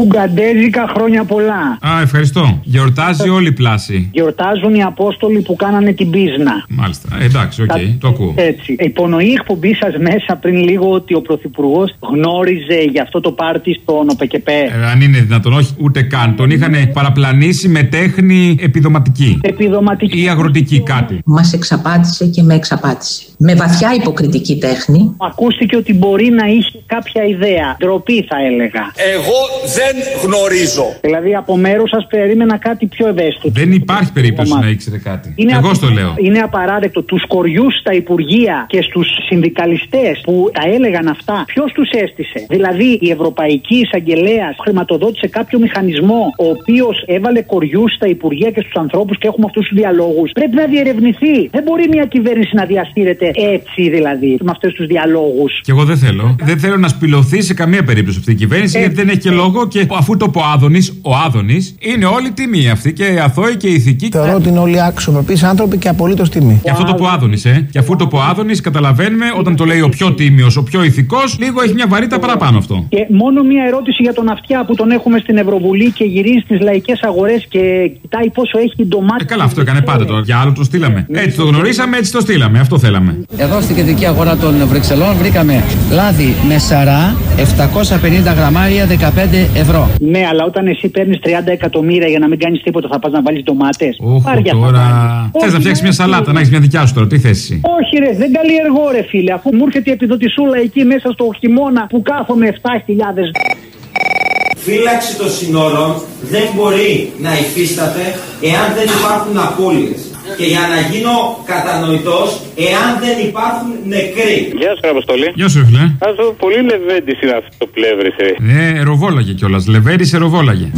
Ουγγαντέζικα χρόνια πολλά. Α, ευχαριστώ. Γιορτάζει όλη η πλάση. Γιορτάζουν οι Απόστολοι που κάνανε την πίσνα. Μάλιστα. Ε, εντάξει, οκ, το ακούω. Έτσι. Υπονοεί η εκπομπή σας μέσα πριν λίγο ότι ο Πρωθυπουργός γνώριζε για αυτό το πάρτι στον ΟΠΕΚΕΠΕ. Ε, αν είναι δυνατόν, όχι ούτε καν. Τον είχαν παραπλανήσει με τέχνη επιδοματική. Επιδοματική. Ή αγροτική κάτι. Μας εξαπάτησε και με εξαπάτησε. Με βαθιά υποκριτική τέχνη. Ακούστηκε ότι μπορεί να είχε κάποια ιδέα. Ντροπή θα έλεγα. Εγώ δεν γνωρίζω. Δηλαδή από μέρους σας περίμενα κάτι πιο ευαίσθητο. Δεν υπάρχει περίπτωση να ήξερε κάτι. Είναι Εγώ απ- στο λέω. Είναι απαράδεκτο τους κοριούς στα υπουργεία και στους συνδικαλιστές που τα έλεγαν αυτά. Ποιος τους έστησε; Δηλαδή η Ευρωπαϊκή Εισαγγελέα χρηματοδότησε κάποιο μηχανισμό ο οποίος έβαλε κοριούς στα υπουργεία και στους ανθρώπους και έχουμε αυτούς τους διαλόγους. Πρέπει να διερευνηθεί. Δεν μπορεί μια κυβέρνηση να διαστήρεται έτσι δηλαδή με αυτούς τους διαλόγους. Και εγώ δεν θέλω. Δεν θέλω να σπηλωθεί σε καμία περίπτωση αυτή η κυβέρνηση, γιατί δεν έχει και λόγο. Και αφού το πω Άδωνης, ο Άδωνης είναι όλη τιμή αυτή και αθώοι και ηθικοί. Θεωρώ ότι είναι όλοι άξιοπρεπεί άνθρωποι και απολύτως τιμή. Και αυτό το πω Άδωνης, ε. Και αφού το πω Άδωνης, καταλαβαίνουμε όταν το λέει ο πιο τίμιος, ο πιο ηθικός, λίγο έχει μια βαρύτητα παραπάνω αυτό. Και μόνο μία ερώτηση για τον αυτιά που τον έχουμε στην Ευρωβουλή και γυρίζει στις λαϊκές αγορές και κοιτάει πόσο έχει την ντομάτα. Ε, καλά, αυτό έκανε πάντα τώρα. Για άλλο το στείλαμε. Έτσι το γνωρίσαμε, έτσι το στείλαμε. Αυτό θέλαμε. Εδώ στην κεντρική αγορά των Βρυξελών βρήκαμε λάδι με σαρά 750 γραμμάρια 15 ευρώ. Ναι, αλλά όταν εσύ παίρνεις 30 εκατομμύρια για να μην κάνεις τίποτα, θα πας να βάλεις ντομάτες. Όχι τώρα. Θες να φτιάξεις μια σαλάτα, να έχεις μια δικιά σου τώρα. Τι θέση. Όχι, ρε, δεν καλλιεργώ, ρε φίλε. Αφού μου έρχεται η επιδοτησούλα εκεί μέσα στο χειμώνα που κάθομαι 7.000. Φύλαξη των συνόρων δεν μπορεί να υφίσταται εάν δεν υπάρχουν απώλειες. Και για να γίνω κατανοητός, εάν δεν υπάρχουν νεκροί. Γεια σου, Αποστολή. Γεια σου, φίλε. Αυτό πολύ λεβέντη είναι αυτό το πλεύρησε. Ε, ροβόλαγε κιόλας. Λεβέρι σε ροβόλαγε.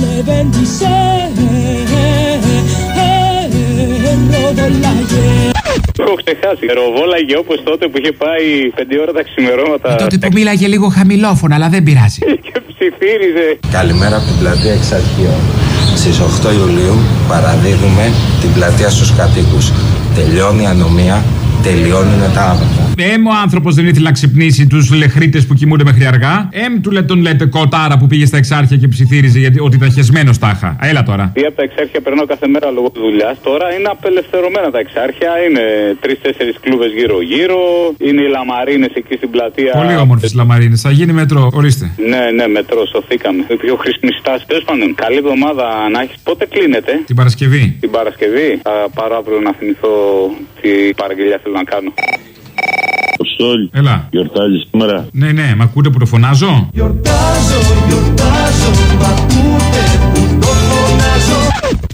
Το έχω ξεχάσει. Ροβόλαγε όπως τότε που είχε πάει 5 ώρα τα ξημερώματα. Τότε που μίλαγε λίγο χαμηλόφωνα, αλλά δεν πειράζει. και ψιθύριζε. Καλημέρα από την πλατεία Εξαρχείων. Στις 8 Ιουλίου παραδίδουμε την πλατεία στους κατοίκους. Τελειώνει η ανομία, τελειώνουν τα άβρατα. Εμ ο άνθρωπος δεν ήθελε να ξυπνήσει τους λεχρίτες που κοιμούνται μέχρι αργά. Εμ του λέ, τον λέτε κοτάρα που πήγε στα εξάρχεια και ψιθύριζε γιατί ότι ήταν χεσμένο τάχα. Έλα τώρα. Ή από τα εξάρχεια περνάω κάθε μέρα λόγω δουλειάς. Τώρα είναι απελευθερωμένα τα εξάρχεια. Είναι τρει-τέσσερι κλούβες γύρω-γύρω. Είναι οι λαμαρίνες εκεί στην πλατεία. Πολύ όμορφες λαμαρίνες. Θα γίνει μετρό. Ορίστε. Ναι, ναι, μετρό, σωθήκαμε. Η πιο χρήσιμη στάση. Τέλος πάντων, καλή εβδομάδα να έχει. Πότε κλείνετε, Την Παρασκευή. την Παρασκευή. Θα πάρω αύριο να θυμηθώ τι παραγγελία θέλω να κάνω. Αποστόλη. Έλα. Γιορτάζεις σήμερα. Ναι, ναι, μ' ακούτε που το φωνάζω; Γιορτάζω, γιορτάζω, μ' ακούτε που το φωνάζω.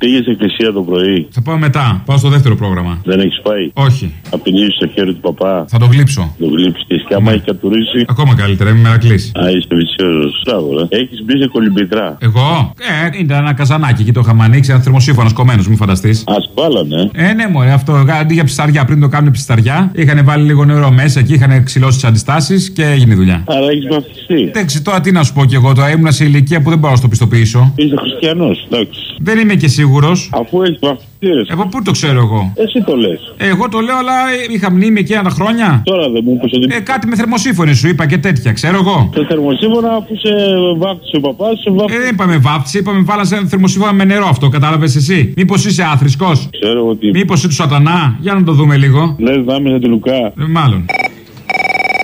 Πήγε εκκλησία το πρωί. Θα πάω μετά. Πάω στο δεύτερο πρόγραμμα. Δεν έχεις πάει; Όχι. Απειλήσει το χέρι του παπά. Θα το γλύψω. Το γλύψεις και άμα έχει κατουρίσει. Ακόμα καλύτερα, είμαι μερακλής. Α, είσαι βυσιόζο. Μπράβο, Έχεις μπει σε κολυμπητρά. Εγώ; Ε, ήταν ένα καζανάκι εκεί το είχαμε ανοίξει, ένα θερμοσύφωνο κομμένος, μην φανταστείς. Α, βάλανε. Ε, ναι, μωρέ, αυτό. Αντί για ψαριά, πριν το κάνουν ψαριά, είχαν βάλει λίγο νερό μέσα και είχαν ξυλώσει τις αντιστάσεις και έγινε η δουλειά. Άρα έχεις βαφτιστεί. Εντάξει, τώρα τι να σου πω κι εγώ, τώρα ήμουν σε ηλικία που δεν μπορώ να στο πιστοποιήσω. Είσαι χριστιανός, εντάξει. Δεν είμαι και σίγουρος. Αφού έχεις βαφτιστεί. ρε. Εγώ πού το ξέρω εγώ; Εσύ το λες. Εγώ το λέω, αλλά είχα μνήμη εκεί ένα χρόνια. Τώρα δεν μου είπες ότι. Ε, κάτι με θερμοσύφωνη σου είπα και τέτοια, ξέρω εγώ. Το θερμοσύμφωνα που σε βάφτισε ο παπάς, σε Ε, βάφτισε. δεν είπαμε βάφτιση, είπαμε βάλα σε ένα θερμοσύφωνα με νερό αυτό, κατάλαβες εσύ. Μήπως είσαι άθρησκος; Ξέρω ότι. Μήπως είσαι του σατανά; Για να το δούμε λίγο. Λες δάμε τη Λουκά. Ε, μάλλον.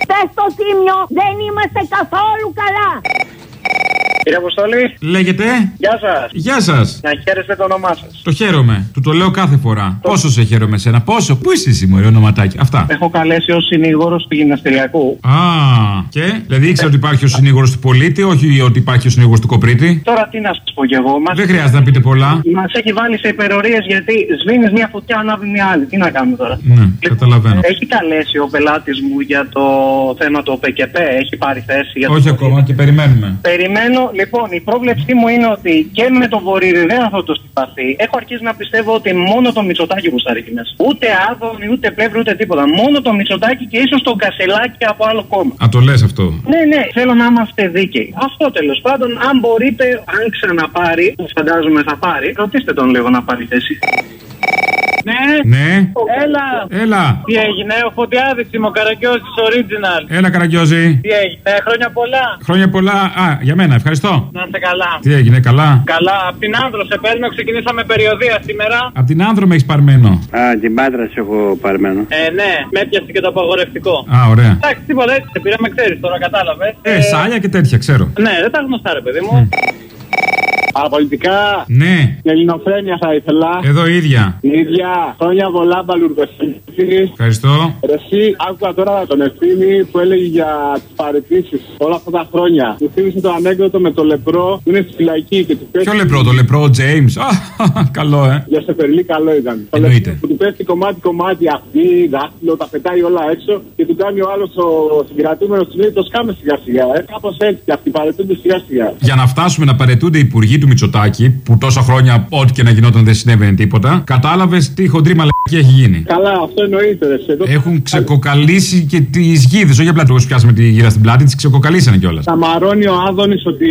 Πες στο τίμιο, δεν είμαστε καθόλου καλά. Κύριε Αποστολή, Λέγεται; γεια σας. Γεια σας. Να χαίρεστε το όνομά σας. Το χαίρομαι. Του το λέω κάθε φορά. Πόσο σε χαίρομαι σένα. Πόσο; Πού είσαι εσύ, μωρέ, ονοματάκι; Αυτά. Έχω καλέσει ως συνήγορος του γυμναστηριακού. Α, και. Δηλαδή ήξερα ότι υπάρχει ο συνήγορος του πολίτη, όχι ότι υπάρχει ο συνήγορος του κοπρίτη. Τώρα τι να σας πω κι εγώ. Μας... Δεν χρειάζεται να πείτε πολλά. Μας έχει βάλει σε υπερορίες γιατί σβήνεις μια φωτιά, ανάβει μια άλλη. Τι να κάνουμε τώρα; Ναι, καταλαβαίνω. Έχει καλέσει ο πελάτης μου για το θέμα του ΟΠΕΚΕΠ. Έχει πάρει θέση για το Όχι ακόμα και περιμένουμε. Περιμένω, λοιπόν, η πρόβλεψή μου είναι ότι και με το βορειοδέα θα το συμπαθεί. Έχω αρχίσει να πιστεύω ότι μόνο το μυτσοτάκι που εκεί μέσα. Ούτε άδωνη, ούτε πλεύρη, ούτε τίποτα. Μόνο το μυτσοτάκι και ίσως το κασελάκι από άλλο κόμμα. Α, το λες αυτό; Ναι, ναι, θέλω να είμαστε δίκαιοι. Αυτό τέλος πάντων, αν μπορείτε, αν ξαναπάρει, που φαντάζομαι θα πάρει, ρωτήστε τον λίγο να πάρει θέση. Ναι. Ναι. Έλα. Έλα. Τι έγινε, ο Φωτιάδης είμαι, ο Καραγκιόζης original. Έλα, Καραγκιόζη. Τι έγινε, χρόνια πολλά. Χρόνια πολλά. Α, για μένα, ευχαριστώ. Να είστε καλά. Τι έγινε, καλά; Καλά, απ' την άνδρο σε παίρνω, ξεκινήσαμε περιοδία σήμερα. Απ' την άνδρο με έχεις παρμένο. Α, την πάντρα σε έχω παρμένο. Ε, ναι, με έπιασε και το απαγορευτικό. Α, ωραία. Εντάξει, τίποτα έτσι, σε πήραμε, ξέρεις τώρα, κατάλαβες. Ε, σάλια και τέτοια, ξέρω. Ναι, δεν τα γνωστά, ρε παιδί μου. Παραπολιτικά Ναι. και ελληνοφρένεια θα ήθελα. Εδώ ίδια. Η ίδια χρόνια πολλά μπαλουρδοσύνης. Ευχαριστώ. Εσύ άκουγα τώρα τον ευθύνη που έλεγε για τις παρεκκλήσει όλα αυτά τα χρόνια. Μου θύμισε το ανέκδοτο με το λεπρό που είναι στη φυλακή και του πέφτει. Ποιο λεπρό, το λεπρό, ο James. Α, καλό, ε. Για σε περλή καλό ήταν. Το Εννοείται. λεπρό Που του πέφτει κομμάτι-κομμάτι αυτή, δάχτυλο, τα πετάει όλα έξω και του κάνει ο άλλος ο συγκρατούμενος του λέει το σκάμε σιγά-σιγά. Ε. Κάπως έτσι και αυτοί παρετούνται σιγά-σιγά. Για να φτάσουμε να παρετούνται οι υπουργοί του Μητσοτάκη, που τόσα χρόνια ό,τι και να γινόταν δεν συνέβαινε τίποτα, κατάλαβες τι χοντρή μαλακία έχει γίνει. Καλά, αυτό εννοείται. Ρε. Εδώ Έχουν ξεκοκαλίσει και τι γίδε. Όχι απλά του πιάσαμε τη γύρα στην πλάτη, τις ξεκοκαλίσανε κιόλας. Σαμαρώνει ο Άδωνης ότι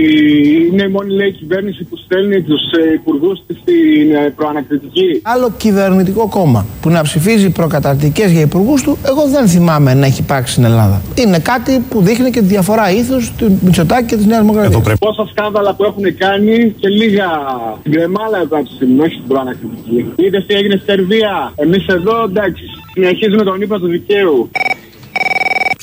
είναι η μόνη λέει κυβέρνηση που στέλνει τους υπουργούς της στην ε, προανακριτική. Άλλο κυβερνητικό κόμμα που να ψηφίζει προκαταρτικές για υπουργούς του, εγώ δεν θυμάμαι να έχει υπάρξει στην Ελλάδα. Είναι κάτι που δείχνει και τη διαφορά ήθους του Μητσοτάκη και της Νέας Δημοκρατίας. Πόσα σκάνδαλα που έχουν κάνει και λίγα στην κρεμάλα εδώ από τη στιγμή, όχι στην προανακριτική. Είδες τι έγινε στη Σερβία. Εμείς εδώ εντάξει, συνεχίζουμε τον ύπα του δικαίου.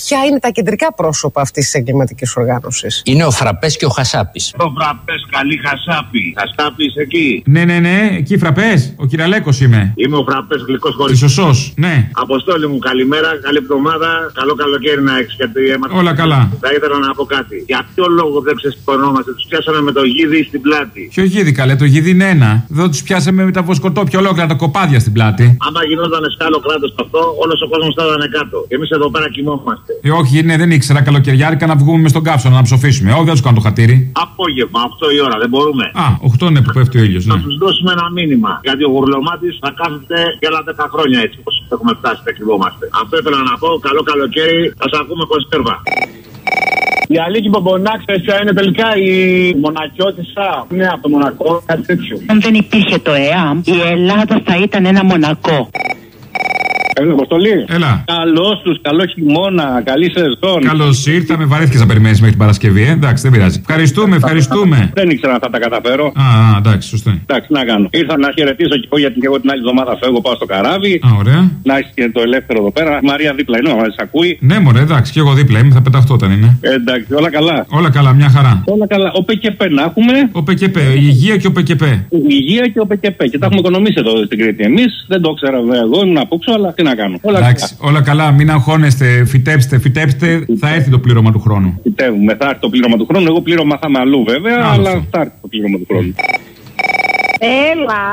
Ποια είναι τα κεντρικά πρόσωπα αυτής της εγκληματικής οργάνωσης; Είναι ο Φραπές και ο Χασάπης. Το φραπές, καλή χασάπη. Χασάπης εκεί. Ναι, ναι, ναι, εκεί φραπές. Ο κυραλέκος είμαι. Είμαι ο φραπές γλυκός χωρίς. Ισοσό, ναι. Αποστόλη μου, καλημέρα, καλή εβδομάδα. Καλό καλοκαίρι να έχεις γιατί έμαθα. Όλα καλά. Θα ήθελα να πω κάτι. Για ποιο λόγο δεν ξεσηκωνόμαστε, τους πιάσαμε με το γίδι στην πλάτη. Ποιο γίδι καλέ, το γίδι είναι ένα. Εδώ τους πιάσαμε με τα βοσκοτόπια ολόκληρα τα κοπάδια στην πλάτη. Άμα γινόταν σκάλο κράτος αυτό, όλος ο κόσμος θα ήταν κάτω. Και εμείς εδώ πέρα κοιμόμαστε. Ε, όχι, ναι, δεν ήξερα καλοκαιριάρικα να βγούμε με στον κάψονα να ψοφήσουμε. Όχι, δεν του κάνω το χατήρι. Απόγευμα, 8 η ώρα, δεν μπορούμε. Α, 8 είναι που πέφτει ο ήλιος, ναι. Να τους δώσουμε ένα μήνυμα. Γιατί ο γουρλωμάτης θα κάθεται και άλλα 10 χρόνια έτσι όπως έχουμε φτάσει και κρυβόμαστε. Αυτό ήθελα να πω. Καλό καλοκαίρι, θα σα ακούμε κονσέρβα. Η Αλίκη Μπομπονάκ, ποια είναι τελικά η μονακιώτησα. Ναι, από το Μονακό, κάτι τέτοιο. Αν δεν υπήρχε το ΕΑΜ, η Ελλάδα θα ήταν ένα μονακό. Έλα, Αποστολή. Έλα. Καλώς τους, καλό χειμώνα, καλή σεζόν. Καλώς ήρθαμε, βαρέθηκες να περιμένεις μέχρι την Παρασκευή, ε. Εντάξει, δεν πειράζει. Ευχαριστούμε, ευχαριστούμε. Δεν ήξερα αν θα τα καταφέρω. Α, α, εντάξει, σωστό. Εντάξει, να κάνω. Ήρθα να χαιρετήσω και εγώ γιατί και εγώ την άλλη εβδομάδα φεύγω, πάω στο καράβι. Α, ωραία. Να έχεις και το ελεύθερο εδώ πέρα. Η Μαρία δίπλα είναι, μας ακούει. Ναι, μωρέ, εντάξει, και εγώ δίπλα είμαι, θα πεταχτώ όταν είναι. Ε, εντάξει, όλα καλά. Όλα καλά, μια χαρά. Όλα καλά. Ο ΠΚΠ να έχουμε. Ο ΠΚΠ, η υγεία και ο ΠΚΠ. Η υγεία και ο ΠΚΠ. Και τα έχουμε οικονομήσει εδώ στην Κρήτη. Εμείς δεν το ήξερα βέβαια εγώ, ήμουν απόξω, αλλά τι να κάνω. Όλα Εντάξει, όλα καλά, μην αγχώνεστε, φυτέψτε, φυτέψτε, θα έρθει το πλήρωμα του χρόνου. Φυτεύουμε, θα έρθει το πλήρωμα του χρόνου. Εγώ πλήρωμα θα είμαι αλλού βέβαια, Άλλο αλλά αυτό. θα έρθει το πλήρωμα του χρόνου. Έλα.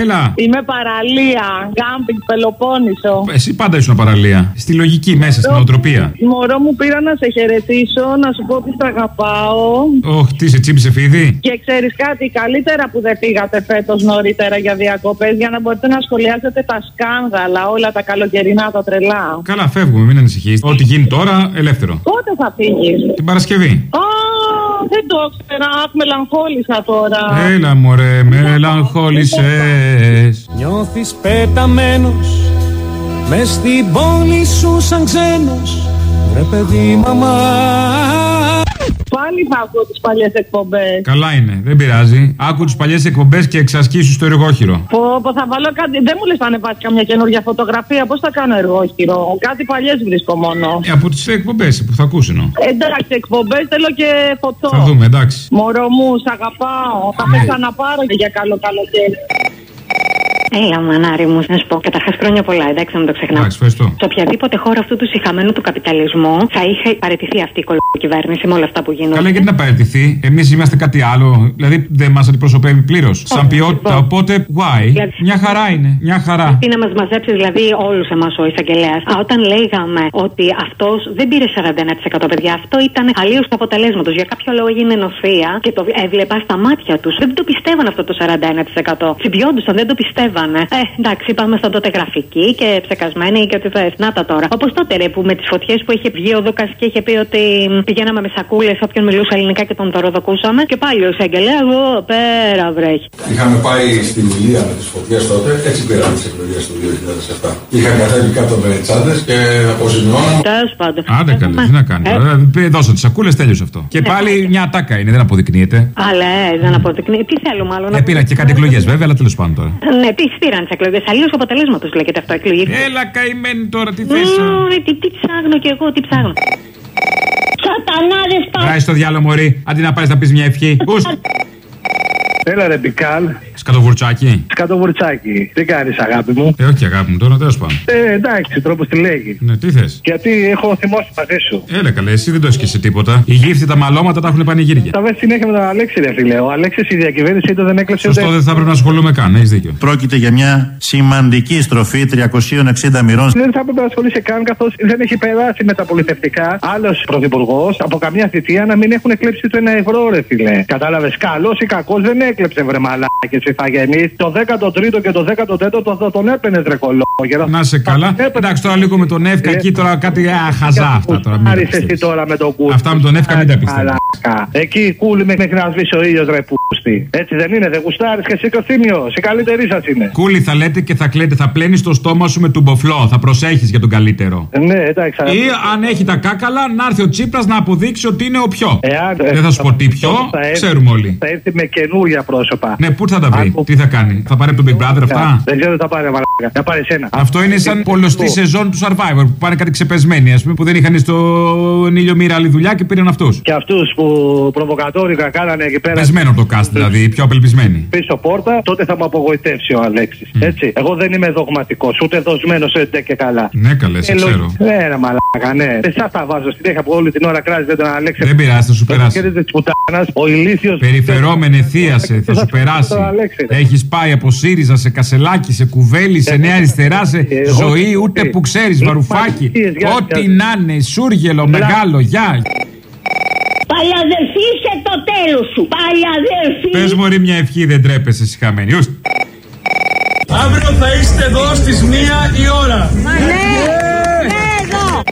Έλα. Είμαι παραλία. Γκάμπινγκ Πελοπόννησο. Εσύ πάντα ήσουν παραλία. Στη λογική μέσα, στην οτροπία. Μωρό μου πήρα να σε χαιρετήσω, να σου πω ότι σ' αγαπάω. Όχι, τι σε τσίμπησε φίδι; Και ξέρεις κάτι, καλύτερα που δεν πήγατε φέτος νωρίτερα για διακοπές για να μπορείτε να σχολιάσετε τα σκάνδαλα, όλα τα καλοκαιρινά, τα τρελά. Καλά, φεύγουμε, μην ανησυχείς. Ό,τι γίνει τώρα, ελεύθερο. Πότε θα φύγεις; Την Παρασκευή. Α, δεν το ήξερα. Αχ, μελαγχόλησα τώρα. Έλα, μωρέ, μελαγχόλησες. Νιώθεις πεταμένος μες στην πόλη σου σαν ξένος Ρε παιδί μαμά Πάλι θα ακούω τις παλιές εκπομπές. Καλά είναι, δεν πειράζει. Άκου τις παλιές εκπομπές και εξασκήσου στο εργόχειρο. Πω, πω, θα βάλω κάτι. Δεν μου λες να ανεβάσει καμιά καινούργια φωτογραφία. Πώς θα κάνω εργόχειρο; Κάτι παλιές βρίσκω μόνο. Ε, από τις εκπομπές που θα ακούσει εννοώ. Εντάξει, εκπομπές θέλω και φωτό. Θα δούμε, εντάξει. Μωρό μου, σ' αγαπάω. Θα Ναι. με ξαναπάρω και για καλό καλοκαίρι. Έλα, μανάρι μου, να σου πω. Καταρχάς, χρόνια πολλά, εντάξει, να μην το ξεχνάω. Εντάξει, ευχαριστώ. Σε οποιαδήποτε χώρα αυτού του συχαμένου του καπιταλισμού θα είχε παραιτηθεί αυτή η κολο κυβέρνηση με όλα αυτά που γίνονται. Καλά, γιατί να παραιτηθεί; Εμείς είμαστε κάτι άλλο. Δηλαδή δεν μας αντιπροσωπεύει πλήρως. Σαν ποιότητα. Οπότε, why; Δηλαδή- Μια χαρά είναι. Μια χαρά. Τι να μας μαζέψεις δηλαδή όλους εμάς ο εισαγγελέας. Όταν λέγαμε ότι αυτός δεν πήρε 41% παιδιά, αυτό ήταν αλλίως του αποτελέσματος. Για κάποιο λόγο έγινε νοθεία και το έβλεπα στα μάτια τους. Δεν το πιστεύαν αυτό το 41%. Συμπιόντουσαν, δεν το πιστεύαν. Πάνε. Ε, εντάξει, πάμε στον τότε γραφική και ψεκασμένη και ότι θε. Να τα τώρα. Όπως τότε ρε, που με τις φωτιές που είχε βγει ο Δούκας και είχε πει ότι πηγαίναμε με σακούλες όποιον μιλούσε ελληνικά και τον δωροδοκούσαμε. Και πάλι ο εισαγγελέα, εγώ πέρα βρέχει. Είχαμε πάει στην Ηλία με τις φωτιές τότε, έτσι πήραμε τις εκλογές του 2007. Είχαν κατέβει κάτω με τσάντες και αποζημιώναμε. Τέλος πάντων. Άντε καλέ, τι να κάνεις. Ε, Δώσαν τις σακούλες, τέλειωσε αυτό. Και πάλι μια τάκα είναι, δεν αποδεικνύεται. Αλλά ε, δεν αποδεικνύει. Τι θέλω μάλλον. Ε, πήρα και κάτι εκλογές βέβαια, αλλά τέλος πάντων τώρα. Ναι, τι πήραν τις εκλογές. Αλλιώς αποτελέσματος λέγεται αυτό εκλογή. Έλα καημένη τώρα, τι θες. Τι, τι ψάχνω κι εγώ, τι ψάχνω. Σατανάδες Βράει στο διάλογο, Μωρή. Αντί να πάρεις να πεις μια ευχή. Ους. Έλα ρε Μπικάλ. Σκατοβουρτσάκι. Σκατοβουρτσάκι. Τι κάνεις, αγάπη μου; Ε, όχι αγάπη μου, τώρα τέλος πάντων. Ε, εντάξει, τρόπος τη λέγει. Ναι, τι θες; Γιατί έχω θυμώσει μαζί σου. Έλα καλέ, εσύ δεν το έχεις σε τίποτα. Οι γύφτοι τα μαλώματα τα έχουν πανηγύρια. Τα βες συνέχεια με τον Αλέξη, ρε φίλε. Ο Αλέξης η διακυβέρνησή του δεν έκλεψε Σωστό, δεν θα πρέπει να ασχολούμαι καν, έχεις δίκιο. Πρόκειται για μια σημαντική στροφή 360 μοιρών. Δεν θα έπρεπε να ασχολείσαι καν καθώς δεν έχει περάσει με τα πολιτευτικά άλλος πρωθυπουργός από καμία θητεία να μην έχουν κλέψει το ένα ευρώ, ρε φίλε. Κατάλαβες. Καλός ή κακός δεν έκλεψε βρε μαλάκες ηθαγενεί. Το 13ο και το 14ο θα τον έπαινες ρε κολόγερα. Να σε καλά. Εντάξει τώρα λίγο με τον Εύκα εκεί τώρα κάτι α, χαζά αυτά τώρα. μην τα Άρεσε εσύ πιστεύεις. τώρα με τον κούλι. Αυτά με τον Εύκα μην τα πιστεύω. Μαλάκα. Εκεί κούλι μέχρι να σβήσει ο ήλιος ρε πούστη. Έτσι δεν είναι, δεν γουστάρει και εσύ και ο Θήμιο. Σε καλύτερη σα είναι. Κούλι θα λέτε και θα κλαίτε, θα πλένει το στόμα σου με τον μποφλό. Θα προσέχει για τον καλύτερο. Ε, Ναι, εντάξει. Ή αν έχει τα κάκαλα, να έρθει ο Τσίπρα να αποδείξει ότι είναι ο πιο. Εάν- Δεν θα σου πω τι πιο, θα έρθει- ξέρουμε όλοι. Θα έρθει με καινούργια πρόσωπα. Ναι, πού θα τα βρει, τι θα κάνει, θα πάρει από τον Big Brother αυτά. Δεν ξέρω τι θα πάρει, μαλάκα. Θα πάρει ένα. Αυτό είναι σαν πολλωστή σεζόν του Survivor που πάνε κάτι ξεπεσμένοι, α πούμε, που δεν είχαν στον ήλιο μοίρα άλλη δουλειά και πήραν αυτού. Και αυτού που προβοκατόρικα κάνανε εκεί πέρα. Πεσμένο το cast δηλαδή, οι πιο απελπισμένοι. Πίσω πόρτα, τότε θα με απογοητεύσει ο Αλέξης. Έτσι. Εγώ δεν είμαι δογματικός, ούτε δοσμένος σε ντε και καλά. Ναι, καλέ, σε Ε, ξέρω. λογι- Ναι, ρε μαλάκα, ναι. Εσά τα βάζω στην τέχεια που όλη την ώρα κράζετε τον Αλέξη. Δεν πειράζει, θα σου Το περάσει. χέρι της πουτάνας, Ο ηλίθιο. Περιφερόμενε θείασε, θα σου περάσει. Έχεις πάει από ΣΥΡΙΖΑ σε Κασελάκι, σε Κουβέλη, σε Νέα Αριστερά, σε Εγώ- ζωή, ούτε που ξέρεις, βαρουφάκι. για- Ό,τι να είναι, σούργελο, μεγάλο, γεια. Παλιαδελφή σε το τέλος σου. Παλιαδελφή. Πες μπορεί μια ευχή, δεν τρέπεσαι συχαμένη. Αύριο θα είστε εδώ στις μία η ώρα. Ναι, ναι, εδώ.